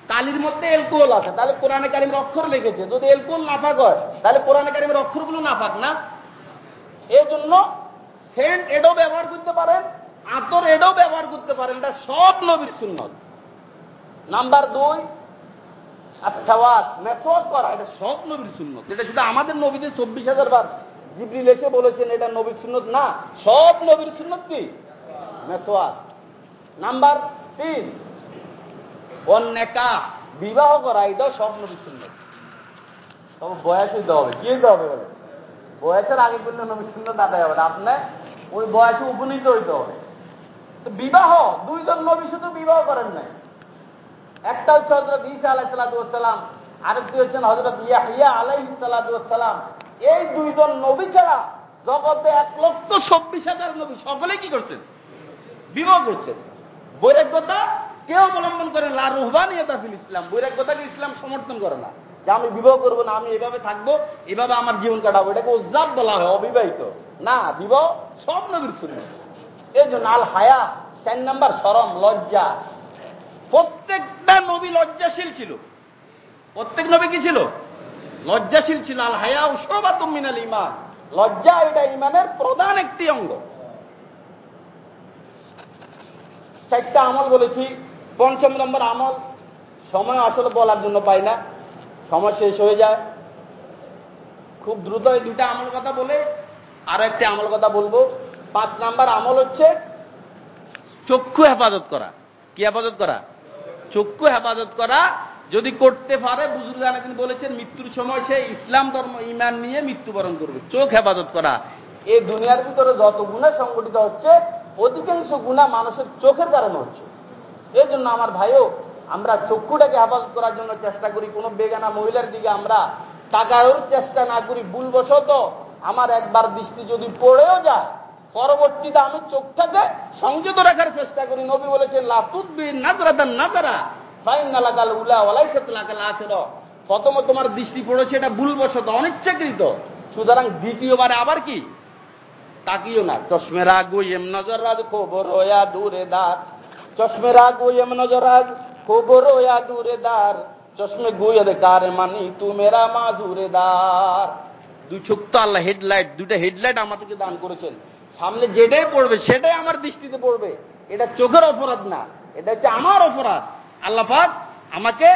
কালির মধ্যে এলকোহল আছে, তাহলে কোরআনে কারিমের অক্ষর লিখেছে। যদি এলকোহল নাফাক হয়, তাহলে কোরআনে কারিমের অক্ষরগুলো নাফাক না? এই জন্য সেন্ট এডও ব্যবহার করতে পারেন। আতর এটাও ব্যবহার করতে পারেন এটা সব নবীর সুন্নত। নাম্বার দুই আর সেওয়াত মেসওয়াক করা, এটা সব নবীর সুন্নত। এটা শুধু আমাদের নবীদের চব্বিশ হাজার বার জিবরিল এসে বলেছেন, এটা নবীর সুন্নত না, সব নবীর সুন্নত কি? মেসওয়াক নাম্বার তিন অন্যকা বিবাহ করা, এটাও সব নবীর সুন্নত। তবে বয়স হইতে হবে, কি হইতে হবে বয়সের আগে করলে নবীর সুন্নত আদায় হবে আপনার ওই বয়সে উপনীত হইতে হবে। বিবাহ, দুইজন নবী শুধু বিবাহ করেন নাই। একটা হচ্ছে হজরত ইসা আলাহ সালাতাম আরেকটি হচ্ছেন হজরত ইয়াহিয়া আলাইহ সালাতাম এই দুইজন নবী ছাড়া জগতে এক লক্ষ চব্বিশ হাজার নবী সকলে কি করছেন? বিবাহ করছেন। বৈরাগ্যতা কেউ অবলম্বন করে লা রুহবানিয়তা ফিল ইসলাম। বৈরাগ্যতাকে ইসলাম সমর্থন করে না। যে আমি বিবাহ করব না, আমি এভাবে থাকব, এভাবে আমার জীবন কাটাবো। এটাকে উজ্জাব বলা হয়, অবিবাহিত। না, বিবাহ সব নবীর শুনে এই জন্য আল হায়া চার নাম্বার সরম, লজ্জা। প্রত্যেকটা নবী লজ্জাশীল ছিল। প্রত্যেক নবী কি ছিল? লজ্জাশীল ছিল। আল হায়া উসবাত মিনাল ইমান লজ্জা এটা ইমানের প্রধান একটি অঙ্গ। চারটা আমল বলেছি। পঞ্চম নম্বর আমল, সময় আসলে বলার জন্য পাই না। সময় শেষ হয়ে যায়। খুব দ্রুত দুইটা আমল কথা বলে আর একটি আমল কথা বলব। পাঁচ নাম্বার আমল হচ্ছে চক্ষু হেফাজত করা। কি হেফাজত করা? চক্ষু হেফাজত করা। যদি করতে পারে বুজুর্গান তিনি বলেছেন, মৃত্যুর সময় সে ইসলাম ধর্ম ইমান নিয়ে মৃত্যুবরণ করবে। চোখ হেফাজত করা। এই দুনিয়ার ভিতরে যত গুণা সংগঠিত হচ্ছে, অধিকাংশ গুণা মানুষের চোখের কারণে হচ্ছে। এই জন্য আমার ভাইও, আমরা চক্ষুটাকে হেফাজত করার জন্য চেষ্টা করি। কোনো বেগানা মহিলার দিকে আমরা তাকানোর চেষ্টা না করি। ভুলবশত আমার একবার দৃষ্টি যদি পড়েও যায় পরবর্তীতে আমি চোখটাকে সংযত রাখার চেষ্টা করি। নবী বলেছেন লাতুদ্বি নাজরাদান নাজারা ফাইন নালাগাল উলা ওলাই সেত লাগাল আছের প্রথম তোমার দৃষ্টি পড়েছে, এটা ভুলবশত, অনিচ্ছাকৃত। সুতরাং দ্বিতীয়বারে আবার কি? তাকিও না। চশমে চশমেরা গোয়েম নজর রাজ, খবর ওয়া দূরে দার চশমেরা গোয়েম নজর রাজ, খবর ওয়া দূরে দার চশমে গুয়ে কারে মানি, তু মেরা মাজুরে দার। দুই চোখ তো আল্লাহ হেডলাইট, দুইটা হেডলাইট আমাদেরকে দান করেছেন। সামনে যেটাই পড়বে, সেটাই আমার দৃষ্টিতে পড়বে। এটা চোখের অপরাধ না, এটা হচ্ছে আমার অপরাধ। আল্লাহ পাক আমাকে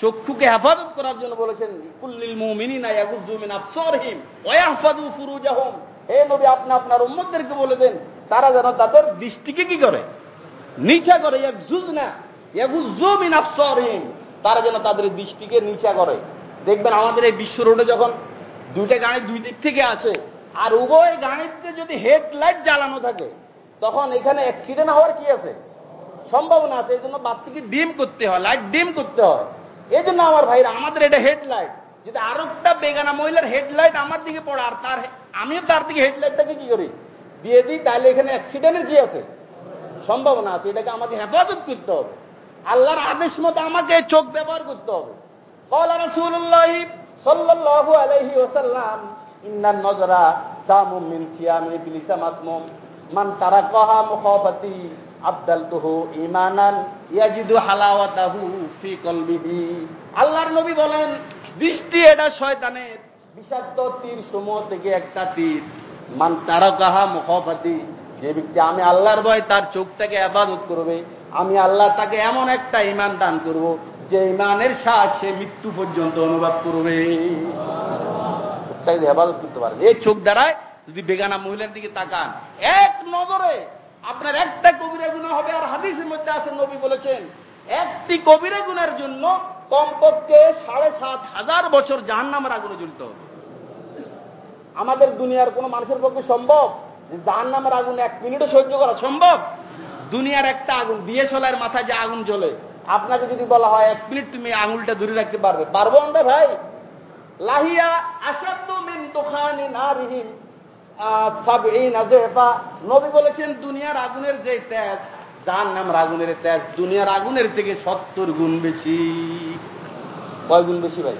চক্ষুকে হেফাজত করার জন্য বলেছেন কুল্লিল ফুরুজাহুম। হে নবী, আপনি আপনার উম্মতদেরকে বলে দেন, তারা যেন তাদের দৃষ্টিকে কি করে? নিচা করে ইয়াগুজ না ইয়াগুযু মিন আবসারহিম। তারা যেন তাদের দৃষ্টিকে নিচা করে। দেখবেন আমাদের এই বিশ্ব রোডে যখন দুইটা গাড়ি দুই দিক থেকে আসে আর উভয় গাড়িতে যদি হেডলাইট জ্বালানো থাকে, তখন এখানে অ্যাক্সিডেন্ট হওয়ার কি আছে? সম্ভাবনা আছে এই জন্য বাতিকে ডিম করতে হয় লাইট ডিম করতে হয়। এই জন্য আমার ভাইরা, আমাদের এটা হেডলাইট। যদি আরও একটা বেগানা মহিলার হেডলাইট আমার দিকে পড়ে, আর তার আমিও তার দিকে হেডলাইটটাকে কি করি? দিয়ে দিই, তাহলে এখানে অ্যাক্সিডেন্টের কি আছে? সম্ভাবনা আছে, এটাকে আমাকে হেফাজত করতে হবে। আল্লাহর আদেশ মতো আমাকে চোখ ব্যবহার করতে হবে। কলা ইন্নান নজরা সামুম মিন সিয়ামি ইবলিসা মাসমুম মান তারাকাহা মুখাফাতি আবদালতুহু ঈমানান ইয়াজিদু হালাওয়াতাহু ফি কলবিহি। আল্লাহর নবী বলেন, দৃষ্টি এটা শয়তানের। বিষাক্ত তীর সমূহ থেকে একটা তীর। মান তারাকাহা মুখাফাতি, যে ব্যক্তি আমি আল্লাহর ভয় তার চোখটাকে আবাদত করবে, আমি আল্লাহ তাকে এমন একটা ইমান দান করব, যে ইমানের সাথ সে মৃত্যু পর্যন্ত অনুবাদ করবে। চোখটাকে হেফাজত করতে পারবে এই চোখ দ্বারায় যদি বেগানা মহিলার দিকে তাকান, এক নজরে আপনার একটা কবিরা গুণা হবে আর হাদিসের মধ্যে আছে, নবী বলেছেন, একটি কবিরা গুণের জন্য কমপক্ষে সাড়ে সাত হাজার বছর জাহান নামের আগুনে হবে। আমাদের দুনিয়ার কোন মানুষের পক্ষে সম্ভব জাহান নামের আগুন এক মিনিটও সহ্য করা সম্ভব? দুনিয়ার একটা আগুন চলার মাথায় যে আগুন জ্বলে, আপনাকে যদি বলা হয় এক মিনিট তুমি আঙুলটা ধরে রাখতে পারবে, পারব আমরা ভাই? লাহিয়া আসাদ্দ মিন নারিহীন নবী বলেছেন, দুনিয়ার আগুনের যে তেজ, যার নাম আগুনের তেজ, দুনিয়ার আগুনের থেকে সত্তর গুণ বেশি। কয় গুণ বেশি ভাই?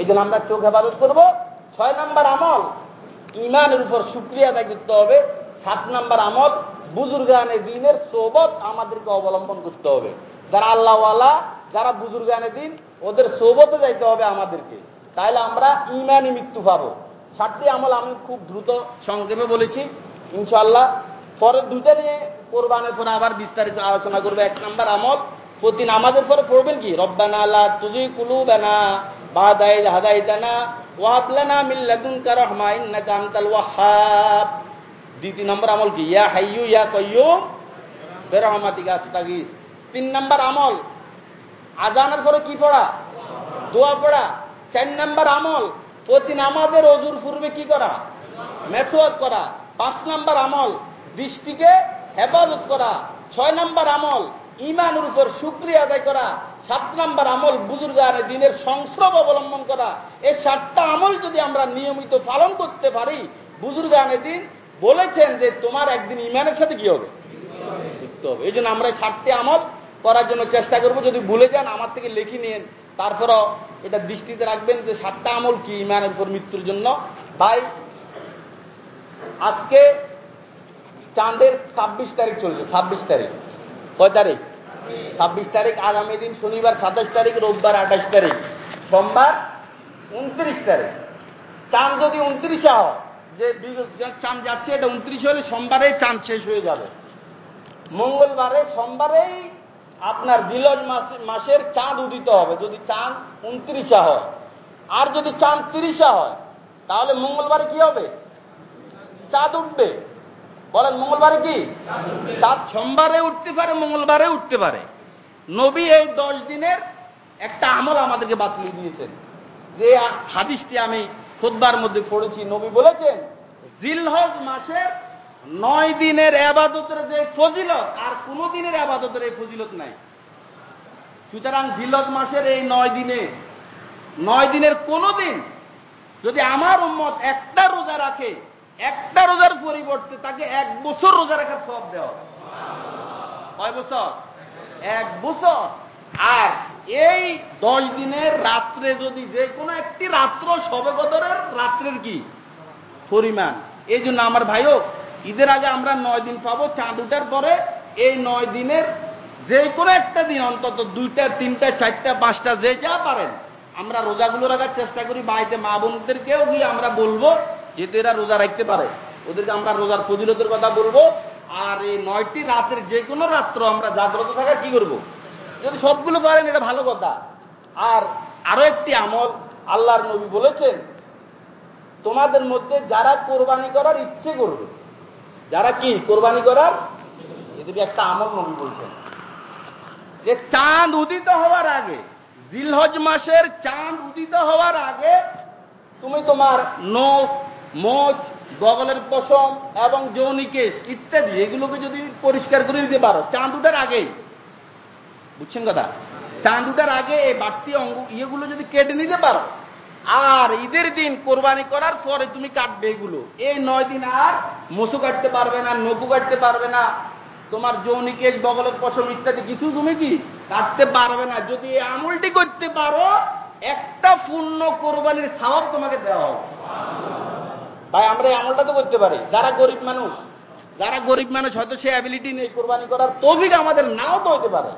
এই জন্য আমরা চোখ হেফাজত করব। ছয় নাম্বার আমল ইমানের উপর সুক্রিয়া আদায় করতে হবে। সাত নাম্বার আমল বুজুর্গানে দিনের সোবত আমাদেরকে অবলম্বন করতে হবে। যারা আল্লাহওয়ালা, যারা বুজুর্গানে দিন, ওদের সোবতে যাইতে হবে আমাদেরকে। তাহলে আমরা ইমানই মৃত্যু পাবো। সাতটি আমল আমি খুব দ্রুত সংক্ষেপে বলেছি। ইনশাল্লাহ পরের দুইটা নিয়ে কোরবানের পরে আবার বিস্তারিত আলোচনা করবে। এক নম্বর আমল, প্রতি নামাজের পরে পড়বেন কি? রব্বানা লা তুজি কুলুবানা বাদাই হাদাইতানা ওয়াহাব লানা মিন লাদুনকা রাহমা ইন্নাকা আনতাল ওয়াহ্হাব দ্বিতীয় নম্বর আমল কি? ইয়া হাইয়ু ইয়া কাইয়ুম বেরহমাতিকা আস্তাগিস। তিন নম্বর আমল আজানের পরে কি পড়া? দোয়া পড়া। চার নম্বর আমল, প্রতি নামাজের অজুর পূর্বে কি করা? মেসোয়াক করা। পাঁচ নম্বর আমল, দৃষ্টিকে হেফাজত করা। ছয় নম্বর আমল ইমানের উপর সুক্রিয়া আদায় করা। সাত নম্বর আমল বুজুর্গানে দিনের সংস্রব অবলম্বন করা। এই সাতটা আমল যদি আমরা নিয়মিত পালন করতে পারি বুজুর্গানে দিন বলেছেন যে তোমার একদিন ইমানের সাথে কি হবে? এই জন্য আমরা সাতটি আমল করার জন্য চেষ্টা করব। যদি ভুলে যান, আমার থেকে লিখে নিন তারপরও এটা দৃষ্টিতে রাখবেন যে সাতটা আমল কি ইমানের উপর মৃত্যুর জন্য? ভাই, আজকে চাঁদের ছাব্বিশ তারিখ চলছে, ছাব্বিশ তারিখ। কয় তারিখ? ছাব্বিশ তারিখ আগামী দিন শনিবার, সাতাশ তারিখ, রোববার, আঠাশ তারিখ। সোমবার, উনত্রিশ তারিখ। চাঁদ যদি উনত্রিশে হয়, যে চাঁদ যাচ্ছে, এটা উনত্রিশ হলে সোমবারে চাঁদ শেষ হয়ে যাবে। মঙ্গলবারে, সোমবারেই আপনার জিলজ মাসের চাঁদ উদিত হবে, যদি চাঁদ উনত্রিশা হয়। আর যদি চাঁদ তিরিশা হয়, তাহলে মঙ্গলবারে কি হবে? চাঁদ উঠবে। বলেন, মঙ্গলবারে কি? চাঁদ সোমবারে উঠতে পারে, মঙ্গলবারে উঠতে পারে। নবী এই দশ দিনের একটা আমল আমাদেরকে বাতিল দিয়েছেন। যে হাদিসটি আমি খোদ্বার মধ্যে পড়েছি, নবী বলেছেন, জিলহজ মাসের নয় দিনের আবাদতের যে ফজিলত, আর কোন দিনের আবাদতের এই ফজিলত নাই। সুতরাং জিলহজ মাসের এই নয় দিনে, নয় দিনের কোন দিন যদি আমার উম্মত একটা রোজা রাখে, একটা রোজার পরিবর্তে তাকে এক বছর রোজা রাখার সব দেওয়া কয় বছর? এক বছর। আর এই দশ দিনের রাত্রে যদি যে কোনো একটি রাত্র সবে কদরের রাত্রের কি? পরিমাণ। এই জন্য আমার ভাইও ঈদের আগে আমরা নয় দিন পাবো, চাঁদ উঠার পরে এই নয় দিনের যে কোনো একটা দিন, অন্তত দুইটা, তিনটা, চারটা, পাঁচটা, যে যা পারেন। আমরা রোজাগুলো রাখার চেষ্টা করি, বাড়িতে মা বোনদেরকেও গিয়ে আমরা বলব, যেহেতু এরা রোজা রাখতে পারে, ওদেরকে আমরা রোজার ফজিলতের কথা বলব। আর এই নয়টি রাতের যে কোনো রাত্র আমরা জাগ্রত থাকার কি করব? যদি সবগুলো পারেন, এটা ভালো কথা। আর আরও একটি আমল আল্লাহর নবী বলেছেন, তোমাদের মধ্যে যারা কোরবানি করার ইচ্ছে করবে যারা কি? কোরবানি করার? এদিকে একটা আমল নবী বলছেন। যে চাঁদ উদিত হওয়ার আগে, জিলহজ মাসের চাঁদ উদিত হওয়ার আগে, তুমি তোমার নখ মোচ গগলের পশম এবং যৌনিকেশ ইত্যাদি এগুলোকে যদি পরিষ্কার করে দিতে পারো, চাঁদ উঠার আগেই। বুঝছেন কথা? চাঁদ উঠার আগে এই বাড়তি অঙ্গ ইয়েগুলো যদি কেটে নিতে পারো আর ঈদের দিন কোরবানি করার পরে তুমি কাটবে এগুলো। এই নয় দিন আর মসু কাটতে পারবে না নকু কাটতে পারবে না। তোমার যৌনিকেশ বগলের পশম ইত্যাদি কিছু তুমি কি কাটতে পারবে না। যদি এই আমলটি করতে পারো, একটা পূর্ণ কোরবানির স্বভাব তোমাকে দেওয়া হবে। তাই আমরা এই আমলটা তো করতে পারি। যারা গরিব মানুষ, যারা গরিব মানুষ, হয়তো সে অ্যাবিলিটি নেই কোরবানি করার তৌফিক আমাদের নাও তো হতে পারে।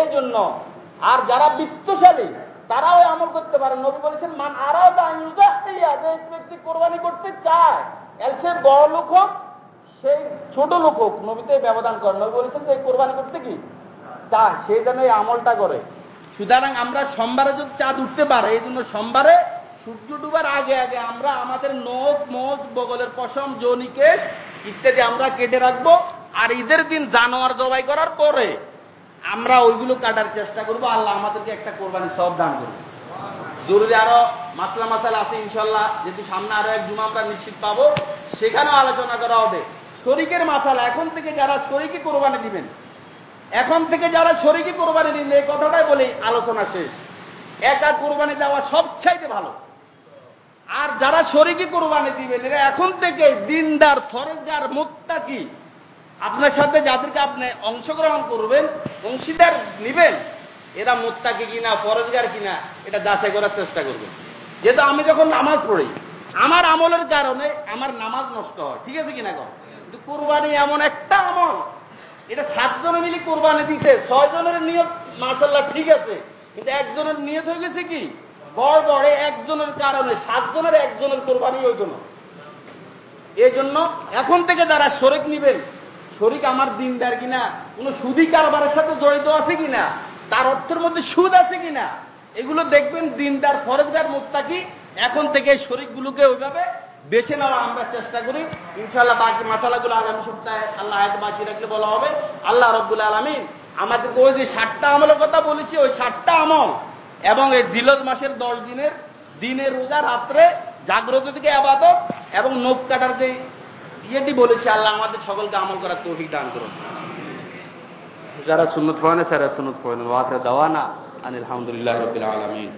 এই জন্য আর যারা বিত্তশালী তারাও এই আমল করতে পারে। নবী বলেছেন, মান আরাও যে ব্যক্তি কোরবানি করতে চায় সে বড় লোক হোক সেই ছোট লোক হোক নবীতে ব্যবধান করে নবী বলেছেন যে কোরবানি করতে কি? চায়, সে যেন এই আমলটা করে। সুতরাং আমরা সোমবারে যদি চাঁদ উঠতে পারে, এই জন্য সোমবারে সূর্য ডুবার আগে আগে আমরা আমাদের নখ, মোজ, বগলের পশম যৌনিকেশ ইত্যাদি আমরা কেটে রাখব। আর ঈদের দিন জানোয়ার জবাই করার পরে আমরা ওইগুলো কাটার চেষ্টা করব, আল্লাহ আমাদেরকে একটা কোরবানি সব দান করবে জরুরি আরও মাসলা মাসাল আছে ইনশাল্লাহ যেহেতু সামনে আরও এক জুমা আমরা নিশ্চিত পাবো, সেখানেও আলোচনা করা হবে। শরিকের মাসালা এখন থেকে যারা শরিকে কোরবানি দিবেন, এখন থেকে যারা শরিকে কোরবানি দিবেন, এই কথাটাই বলি, আলোচনা শেষ। একা কোরবানি দেওয়া সবচাইতে ভালো। আর যারা শরিকে কোরবানি দিবেন, এরা এখন থেকে দিনদার, ফরেজদার মুক্তা মুক্তাকি আপনার সাথে যাদেরকে আপনি অংশগ্রহণ করবেন, অংশীদার নিবেন, এরা মোত্তাকি কিনা, ফরজগার কিনা, এটা যাচাই করার চেষ্টা করবেন যেহেতু আমি যখন নামাজ পড়ি, আমার আমলের কারণে আমার নামাজ নষ্ট হয়, ঠিক আছে কিনা কর কিন্তু কোরবানি এমন একটা আমল, এটা সাতজনে মিলে কোরবানি দিছে ছয় জনের নিয়ত মার্শাল্লাহ ঠিক আছে, কিন্তু একজনের নিয়ত হয়ে গেছে কি? গড় গড়ে একজনের কারণে, সাতজনের একজনের কোরবানি হইত না। এই জন্য এখন থেকে যারা শরিক নিবেন শরিক আমার দিনদার কিনা? কোন সুদি কারবারের সাথে জড়িত আছে কিনা? তার অর্থের মধ্যে সুদ আছে কিনা? এগুলো দেখবেন দিনদার, ফরজগার মুক্তাকি এখন থেকে শরিকগুলোকে ওইভাবে বেছে নেওয়া আমরা চেষ্টা করি। ইনশাআল্লাহ বাকি মাসালাগুলো আগামী সপ্তাহে আল্লাহ আয়াত বাঁচিয়ে রাখলে বলা হবে। আল্লাহ রব্বুল আলমিন আমাদেরকে ওই যে ষাটটা আমলের কথা বলেছি, ওই ষাটটা আমল এবং এই জিলজ মাসের দশ দিনের দিনের রোজা রাত্রে জাগ্রত থেকে আবাদত এবং নখ কাটার যে ইয়েটি বলেছি, আল্লাহ আমাদের সকলকে আমল করার তৌফিক দান করুন। যারা সুন্নত পয়েন তারা সুন্নত পড়েন দেওয়া না আনিল আলহামদুলিল্লাহ রবিল আলমিন।